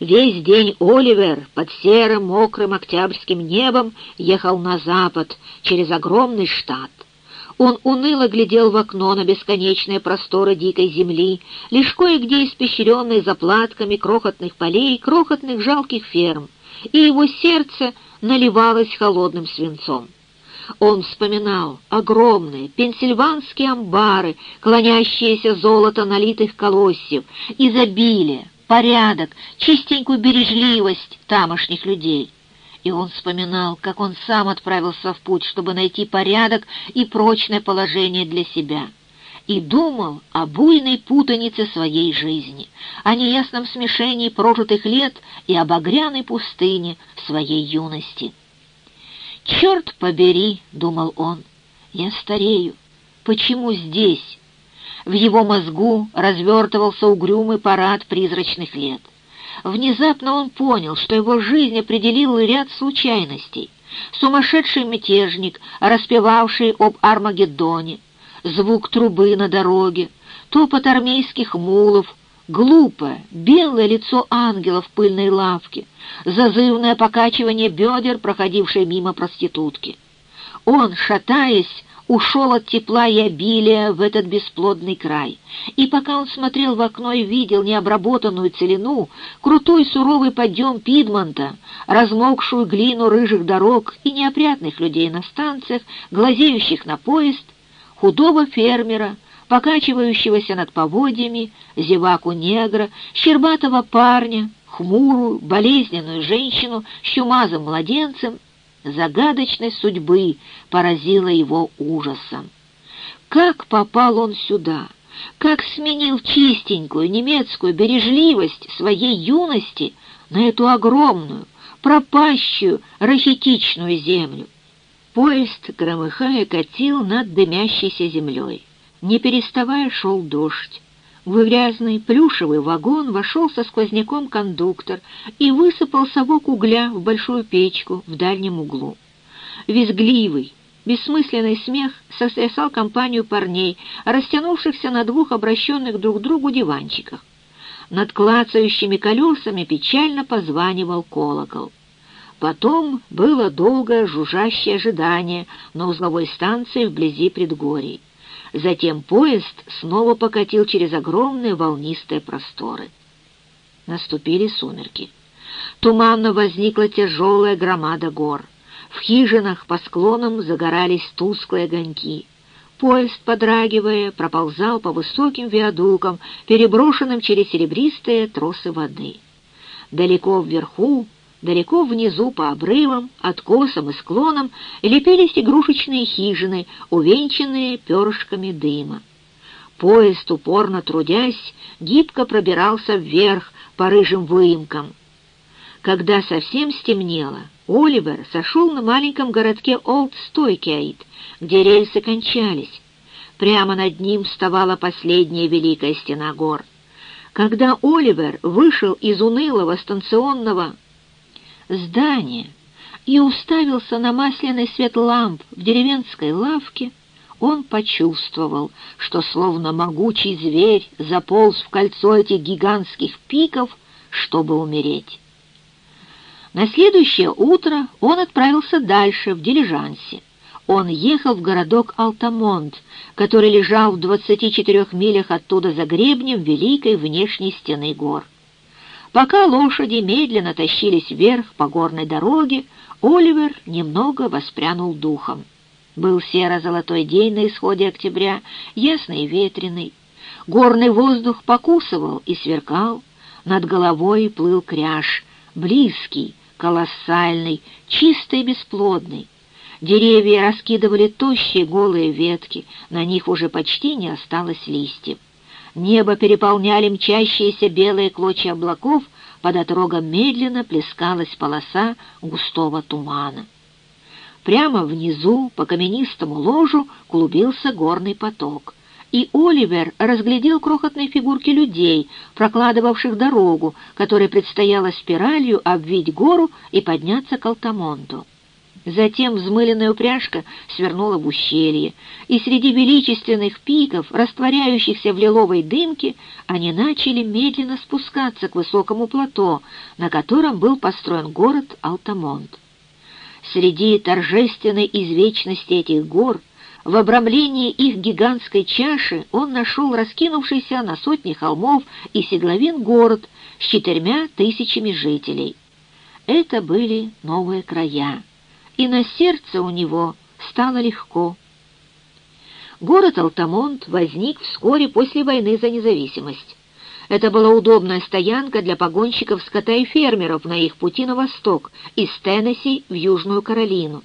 Весь день Оливер под серым мокрым октябрьским небом ехал на запад через огромный штат. Он уныло глядел в окно на бесконечные просторы дикой земли, лишь кое-где испещренные заплатками крохотных полей, крохотных жалких ферм, и его сердце наливалось холодным свинцом. Он вспоминал огромные пенсильванские амбары, клонящиеся золото налитых колосьев, изобилие, порядок, чистенькую бережливость тамошних людей. И он вспоминал, как он сам отправился в путь, чтобы найти порядок и прочное положение для себя. И думал о буйной путанице своей жизни, о неясном смешении прожитых лет и об огряной пустыне своей юности. «Черт побери!» — думал он. «Я старею. Почему здесь?» В его мозгу развертывался угрюмый парад призрачных лет. Внезапно он понял, что его жизнь определил ряд случайностей. Сумасшедший мятежник, распевавший об Армагеддоне, звук трубы на дороге, топот армейских мулов, глупое, белое лицо ангела в пыльной лавке, зазывное покачивание бедер, проходившей мимо проститутки. Он, шатаясь, ушел от тепла и обилия в этот бесплодный край. И пока он смотрел в окно и видел необработанную целину, крутой суровый подъем Пидмонта, размокшую глину рыжих дорог и неопрятных людей на станциях, глазеющих на поезд, худого фермера, покачивающегося над поводьями, зеваку-негра, щербатого парня, хмурую, болезненную женщину с чумазым младенцем, загадочной судьбы поразила его ужасом. Как попал он сюда? Как сменил чистенькую немецкую бережливость своей юности на эту огромную, пропащую, рахитичную землю? Поезд, громыхая, катил над дымящейся землей. Не переставая шел дождь. В грязный плюшевый вагон вошел со сквозняком кондуктор и высыпал совок угля в большую печку в дальнем углу. Визгливый, бессмысленный смех сотрясал компанию парней, растянувшихся на двух обращенных друг к другу диванчиках. Над клацающими колесами печально позванивал колокол. Потом было долгое жужжащее ожидание на узловой станции вблизи предгорий. Затем поезд снова покатил через огромные волнистые просторы. Наступили сумерки. Туманно возникла тяжелая громада гор. В хижинах по склонам загорались тусклые огоньки. Поезд, подрагивая, проползал по высоким виадукам, переброшенным через серебристые тросы воды. Далеко вверху Далеко внизу по обрывам, откосам и склонам лепились игрушечные хижины, увенчанные перышками дыма. Поезд, упорно трудясь, гибко пробирался вверх по рыжим выемкам. Когда совсем стемнело, Оливер сошел на маленьком городке Олд-Стойкейт, где рельсы кончались. Прямо над ним вставала последняя великая стена гор. Когда Оливер вышел из унылого станционного здание и уставился на масляный свет ламп в деревенской лавке, он почувствовал, что словно могучий зверь заполз в кольцо этих гигантских пиков, чтобы умереть. На следующее утро он отправился дальше, в дилижансе. Он ехал в городок Алтамонт, который лежал в 24 милях оттуда за гребнем великой внешней стены гор. Пока лошади медленно тащились вверх по горной дороге, Оливер немного воспрянул духом. Был серо-золотой день на исходе октября, ясный и ветреный. Горный воздух покусывал и сверкал, над головой плыл кряж, близкий, колоссальный, чистый и бесплодный. Деревья раскидывали тощие голые ветки, на них уже почти не осталось листьев. Небо переполняли мчащиеся белые клочья облаков, под отрогом медленно плескалась полоса густого тумана. Прямо внизу, по каменистому ложу, клубился горный поток, и Оливер разглядел крохотные фигурки людей, прокладывавших дорогу, которой предстояло спиралью обвить гору и подняться к Алтамонту. Затем взмыленная упряжка свернула в ущелье, и среди величественных пиков, растворяющихся в лиловой дымке, они начали медленно спускаться к высокому плато, на котором был построен город Алтамонт. Среди торжественной извечности этих гор, в обрамлении их гигантской чаши, он нашел раскинувшийся на сотни холмов и седловин город с четырьмя тысячами жителей. Это были новые края и на сердце у него стало легко. Город Алтамонт возник вскоре после войны за независимость. Это была удобная стоянка для погонщиков скота и фермеров на их пути на восток, из Теннесси в Южную Каролину.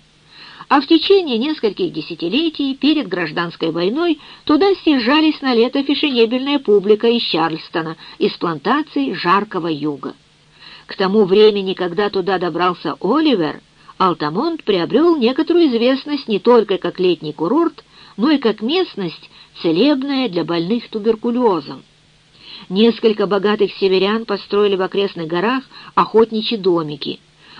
А в течение нескольких десятилетий перед гражданской войной туда съезжались на лето фешенебельная публика из Чарльстона, из плантаций жаркого юга. К тому времени, когда туда добрался Оливер, Алтамонт приобрел некоторую известность не только как летний курорт, но и как местность, целебная для больных туберкулезом. Несколько богатых северян построили в окрестных горах охотничьи домики,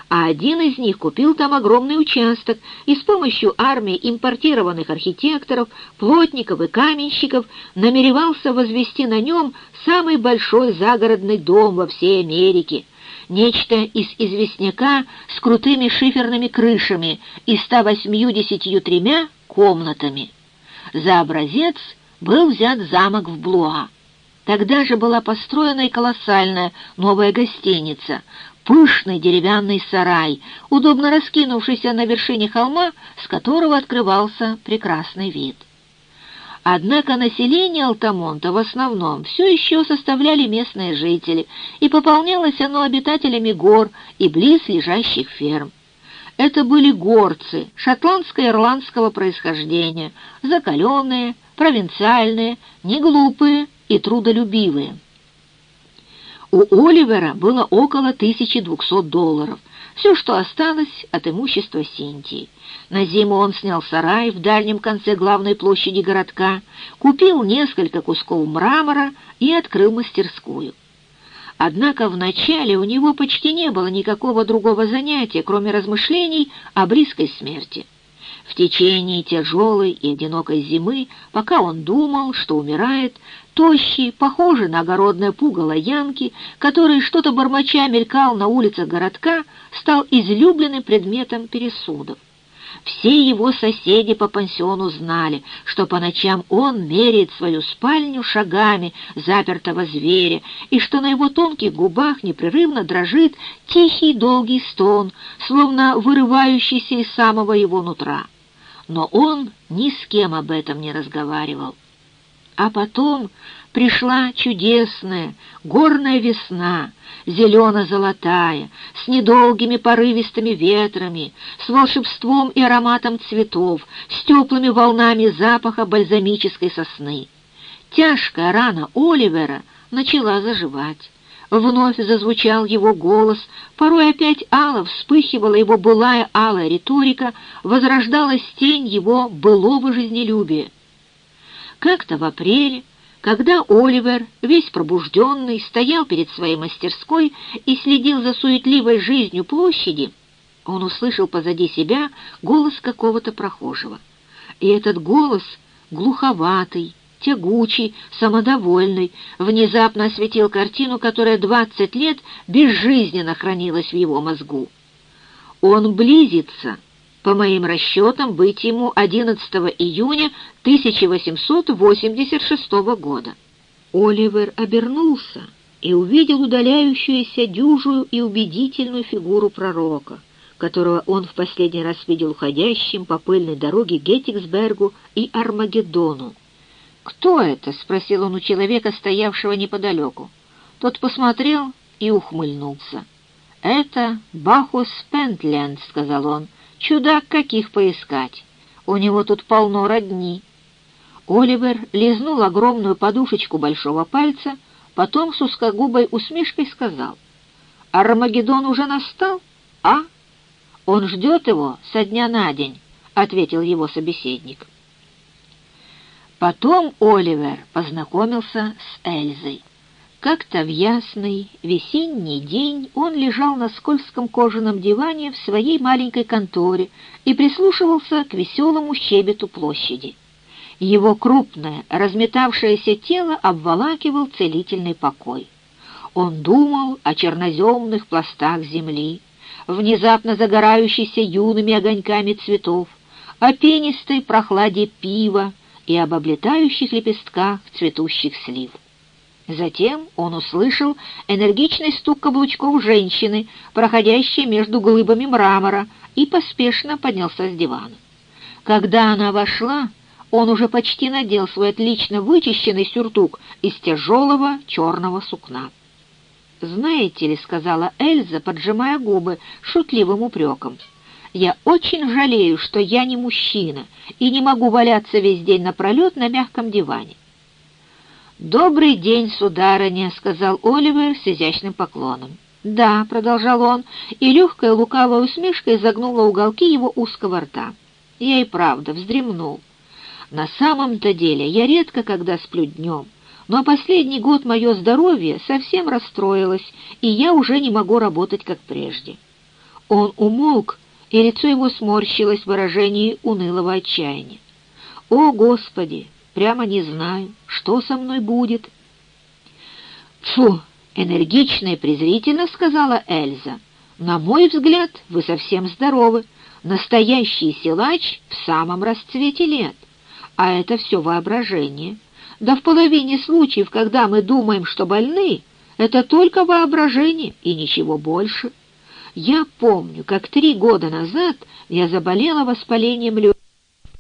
а один из них купил там огромный участок и с помощью армии импортированных архитекторов, плотников и каменщиков намеревался возвести на нем самый большой загородный дом во всей Америке — нечто из известняка с крутыми шиферными крышами и 183 комнатами. За образец был взят замок в Блуа. Тогда же была построена и колоссальная новая гостиница, пышный деревянный сарай, удобно раскинувшийся на вершине холма, с которого открывался прекрасный вид. Однако население Алтамонта в основном все еще составляли местные жители, и пополнялось оно обитателями гор и близ лежащих ферм. Это были горцы шотландско-ирландского происхождения, закаленные, провинциальные, неглупые и трудолюбивые. У Оливера было около 1200 долларов, все, что осталось от имущества Синтии. На зиму он снял сарай в дальнем конце главной площади городка, купил несколько кусков мрамора и открыл мастерскую. Однако вначале у него почти не было никакого другого занятия, кроме размышлений о близкой смерти. В течение тяжелой и одинокой зимы, пока он думал, что умирает, тощий, похожий на огородное пугало Янки, который что-то бормоча мелькал на улицах городка, стал излюбленным предметом пересудов. Все его соседи по пансиону знали, что по ночам он меряет свою спальню шагами запертого зверя, и что на его тонких губах непрерывно дрожит тихий долгий стон, словно вырывающийся из самого его нутра. Но он ни с кем об этом не разговаривал. А потом пришла чудесная горная весна, зелено-золотая, с недолгими порывистыми ветрами, с волшебством и ароматом цветов, с теплыми волнами запаха бальзамической сосны. Тяжкая рана Оливера начала заживать. Вновь зазвучал его голос, порой опять ало вспыхивала его былая алая риторика, возрождалась тень его былого жизнелюбия. Как-то в апреле, когда Оливер, весь пробужденный, стоял перед своей мастерской и следил за суетливой жизнью площади, он услышал позади себя голос какого-то прохожего. И этот голос, глуховатый, тягучий, самодовольный, внезапно осветил картину, которая двадцать лет безжизненно хранилась в его мозгу. Он близится, по моим расчетам, быть ему 11 июня 1886 года. Оливер обернулся и увидел удаляющуюся дюжую и убедительную фигуру пророка, которого он в последний раз видел уходящим по пыльной дороге Геттиксбергу и Армагеддону. «Кто это?» — спросил он у человека, стоявшего неподалеку. Тот посмотрел и ухмыльнулся. «Это Бахус Пентленд», — сказал он, Чудак каких поискать. У него тут полно родни. Оливер лизнул огромную подушечку большого пальца, потом с узкогубой усмешкой сказал. «Армагеддон уже настал? А? Он ждет его со дня на день», — ответил его собеседник. Потом Оливер познакомился с Эльзой. Как-то в ясный весенний день он лежал на скользком кожаном диване в своей маленькой конторе и прислушивался к веселому щебету площади. Его крупное, разметавшееся тело обволакивал целительный покой. Он думал о черноземных пластах земли, внезапно загорающейся юными огоньками цветов, о пенистой прохладе пива и об облетающих лепестках цветущих слив. Затем он услышал энергичный стук каблучков женщины, проходящей между глыбами мрамора, и поспешно поднялся с дивана. Когда она вошла, он уже почти надел свой отлично вычищенный сюртук из тяжелого черного сукна. «Знаете ли», — сказала Эльза, поджимая губы шутливым упреком, «я очень жалею, что я не мужчина и не могу валяться весь день напролет на мягком диване. «Добрый день, сударыня», — сказал Оливер с изящным поклоном. «Да», — продолжал он, и легкая лукавая усмешка изогнула уголки его узкого рта. «Я и правда вздремнул. На самом-то деле я редко когда сплю днем, но последний год мое здоровье совсем расстроилось, и я уже не могу работать, как прежде». Он умолк, и лицо его сморщилось в выражении унылого отчаяния. «О, Господи! Прямо не знаю, что со мной будет. Фу, энергично и презрительно сказала Эльза. На мой взгляд, вы совсем здоровы. Настоящий силач в самом расцвете лет. А это все воображение. Да в половине случаев, когда мы думаем, что больны, это только воображение и ничего больше. Я помню, как три года назад я заболела воспалением легких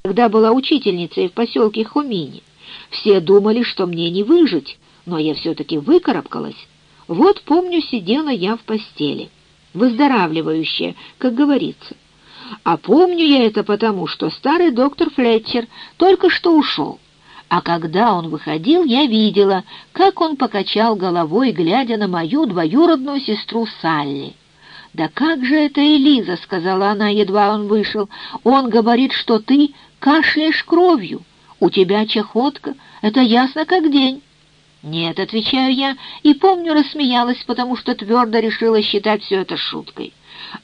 когда была учительницей в поселке Хумини. Все думали, что мне не выжить, но я все-таки выкарабкалась. Вот, помню, сидела я в постели, выздоравливающая, как говорится. А помню я это потому, что старый доктор Флетчер только что ушел. А когда он выходил, я видела, как он покачал головой, глядя на мою двоюродную сестру Салли. «Да как же это Элиза?» — сказала она, едва он вышел. «Он говорит, что ты кашляешь кровью. У тебя чахотка, это ясно как день». «Нет», — отвечаю я, и помню, рассмеялась, потому что твердо решила считать все это шуткой.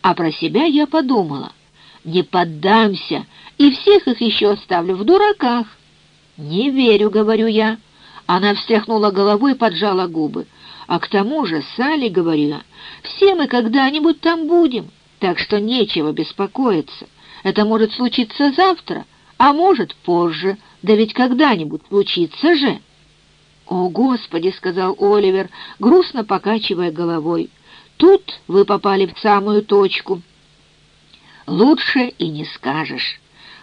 А про себя я подумала. «Не поддамся, и всех их еще оставлю в дураках». «Не верю», — говорю я. Она встряхнула головой и поджала губы. «А к тому же, Салли, — говорю я, — все мы когда-нибудь там будем, так что нечего беспокоиться. Это может случиться завтра, а может, позже, да ведь когда-нибудь случится же. «О, Господи!» — сказал Оливер, грустно покачивая головой. «Тут вы попали в самую точку». «Лучше и не скажешь».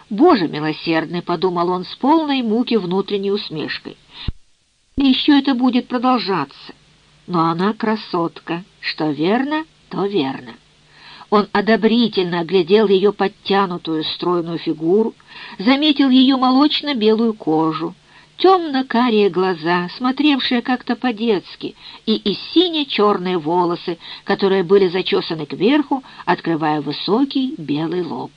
«Боже милосердный!» — подумал он с полной муки внутренней усмешкой. «И еще это будет продолжаться. Но она красотка. Что верно, то верно». Он одобрительно оглядел ее подтянутую стройную фигуру, заметил ее молочно-белую кожу, темно-карие глаза, смотревшие как-то по-детски, и и сине-черные волосы, которые были зачесаны кверху, открывая высокий белый лоб.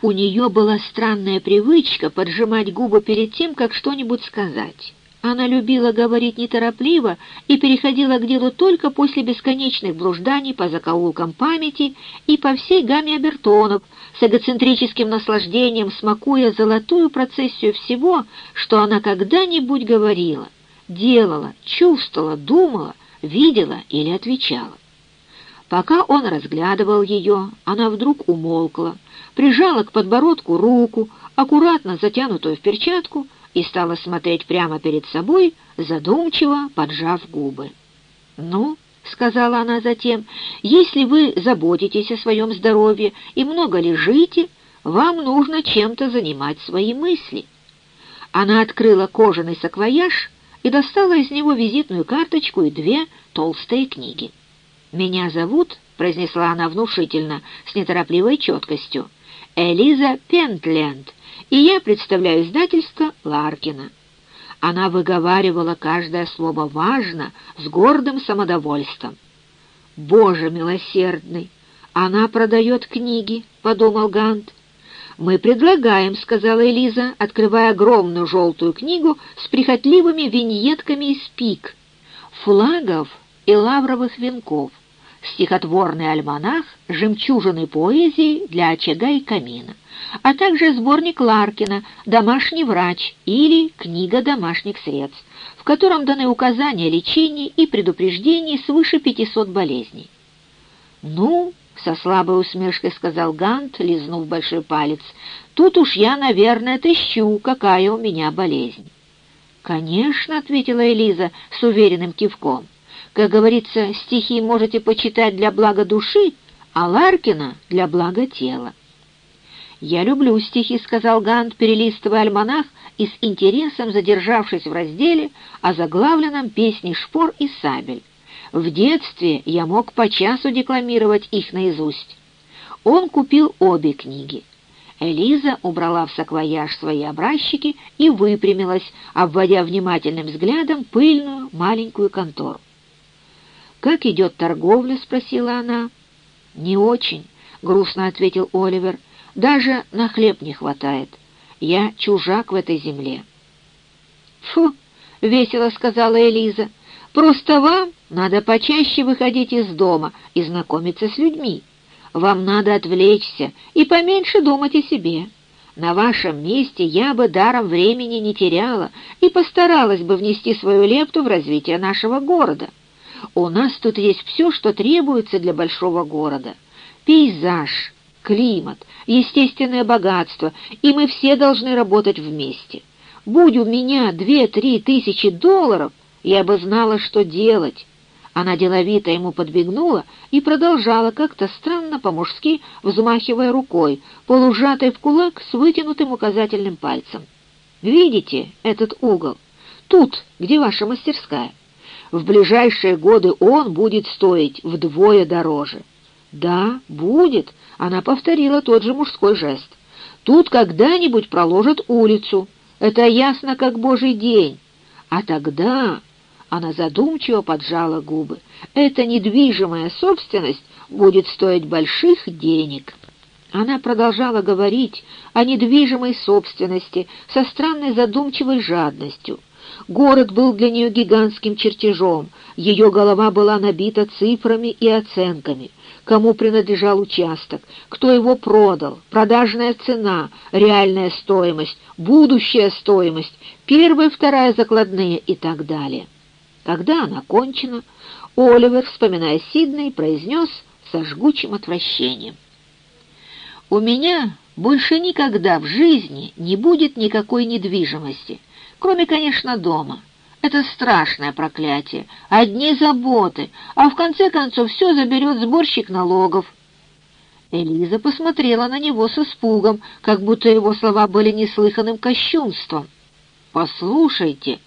У нее была странная привычка поджимать губы перед тем, как что-нибудь сказать. Она любила говорить неторопливо и переходила к делу только после бесконечных блужданий по закоулкам памяти и по всей гамме обертонов, с эгоцентрическим наслаждением смакуя золотую процессию всего, что она когда-нибудь говорила, делала, чувствовала, думала, видела или отвечала. Пока он разглядывал ее, она вдруг умолкла, прижала к подбородку руку, аккуратно затянутую в перчатку, и стала смотреть прямо перед собой, задумчиво поджав губы. «Ну, — сказала она затем, — если вы заботитесь о своем здоровье и много лежите, вам нужно чем-то занимать свои мысли». Она открыла кожаный саквояж и достала из него визитную карточку и две толстые книги. «Меня зовут», — произнесла она внушительно, с неторопливой четкостью, — «Элиза Пентленд, и я представляю издательство Ларкина». Она выговаривала каждое слово важно, с гордым самодовольством. «Боже милосердный! Она продает книги», — подумал Гант. «Мы предлагаем», — сказала Элиза, открывая огромную желтую книгу с прихотливыми виньетками из пик. флагов и лавровых венков, стихотворный альманах «Жемчужины поэзии для очага и камина», а также сборник Ларкина «Домашний врач» или «Книга домашних средств», в котором даны указания о лечении и предупреждении свыше 500 болезней. «Ну, — со слабой усмешкой сказал Гант, лизнув большой палец, — тут уж я, наверное, тыщу, какая у меня болезнь. «Конечно», — ответила Элиза с уверенным кивком. «Как говорится, стихи можете почитать для блага души, а Ларкина — для блага тела». «Я люблю стихи», — сказал Гант, перелистывая альманах и с интересом задержавшись в разделе о заглавленном «Песни шпор и сабель». В детстве я мог по часу декламировать их наизусть. Он купил обе книги. Элиза убрала в саквояж свои образчики и выпрямилась, обводя внимательным взглядом пыльную маленькую контору. «Как идет торговля?» — спросила она. «Не очень», — грустно ответил Оливер. «Даже на хлеб не хватает. Я чужак в этой земле». «Фу!» — весело сказала Элиза. «Просто вам надо почаще выходить из дома и знакомиться с людьми. Вам надо отвлечься и поменьше думать о себе. На вашем месте я бы даром времени не теряла и постаралась бы внести свою лепту в развитие нашего города. У нас тут есть все, что требуется для большого города. Пейзаж, климат, естественное богатство, и мы все должны работать вместе. Будь у меня две-три тысячи долларов, я бы знала, что делать. Она деловито ему подбегнула и продолжала как-то странно по-мужски, взмахивая рукой, полужатой в кулак с вытянутым указательным пальцем. «Видите этот угол? Тут, где ваша мастерская. В ближайшие годы он будет стоить вдвое дороже». «Да, будет», — она повторила тот же мужской жест. «Тут когда-нибудь проложат улицу. Это ясно, как божий день. А тогда она задумчиво поджала губы. «Эта недвижимая собственность будет стоить больших денег». Она продолжала говорить о недвижимой собственности со странной задумчивой жадностью. Город был для нее гигантским чертежом, ее голова была набита цифрами и оценками. Кому принадлежал участок, кто его продал, продажная цена, реальная стоимость, будущая стоимость, первая, вторая закладные и так далее. Когда она кончена, Оливер, вспоминая Сидней, произнес со жгучим отвращением. «У меня больше никогда в жизни не будет никакой недвижимости, кроме, конечно, дома. Это страшное проклятие, одни заботы, а в конце концов все заберет сборщик налогов». Элиза посмотрела на него с испугом, как будто его слова были неслыханным кощунством. «Послушайте»,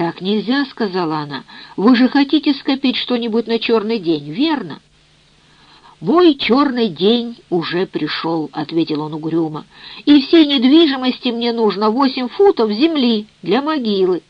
«Так нельзя», — сказала она. «Вы же хотите скопить что-нибудь на черный день, верно?» «Мой черный день уже пришел», — ответил он угрюмо. «И всей недвижимости мне нужно восемь футов земли для могилы.